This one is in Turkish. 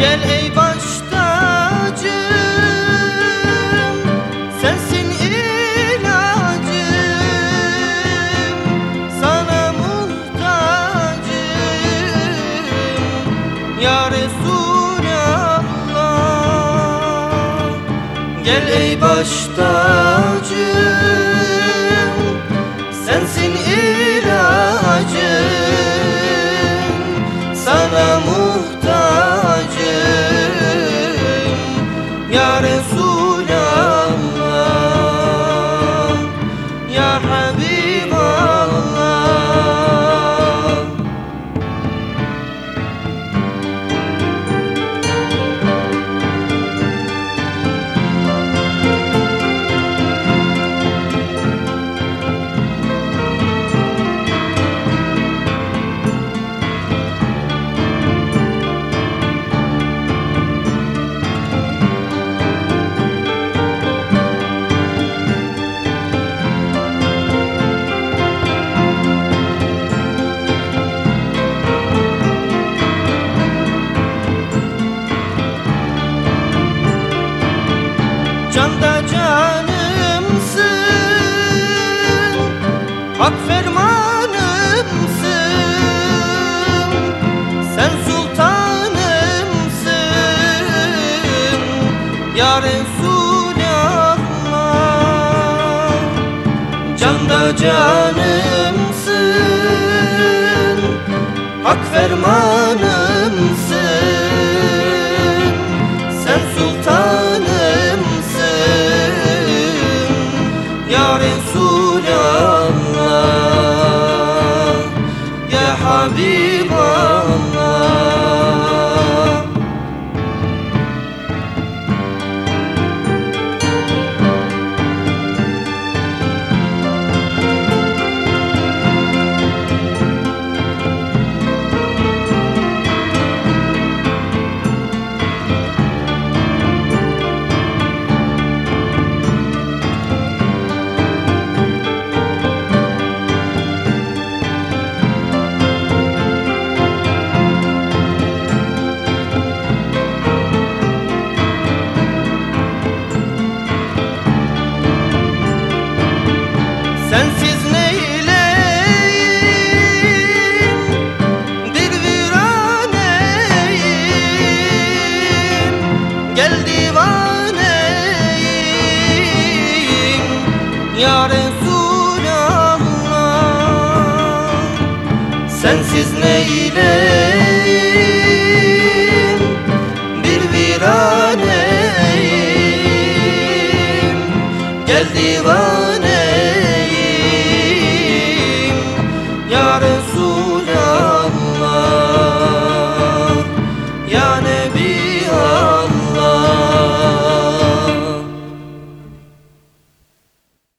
ey baş tacım Sensin ilacım Sana muhtacım. Ya Resulallah Gel ey baş tacım Ya Habiballah Hak fermanımsın Sen sultanımsın Ya Resulallah. Canda canımsın Hak fermanımsın Sen sultanımsın Ya Resulallah Ya Sensiz neyleyim? Dil viraneyim? Gel divaneyim? Ya Resulallah Sensiz neyleyim? Dil viraneyim? Gel divaneyim. Hane bir